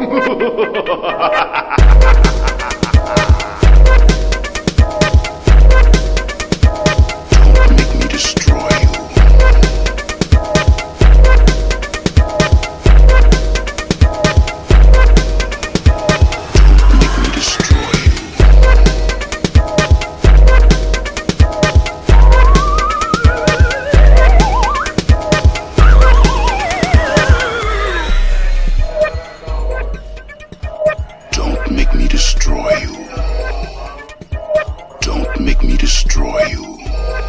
Ha ha ha ha! make me destroy you. Don't make me destroy you.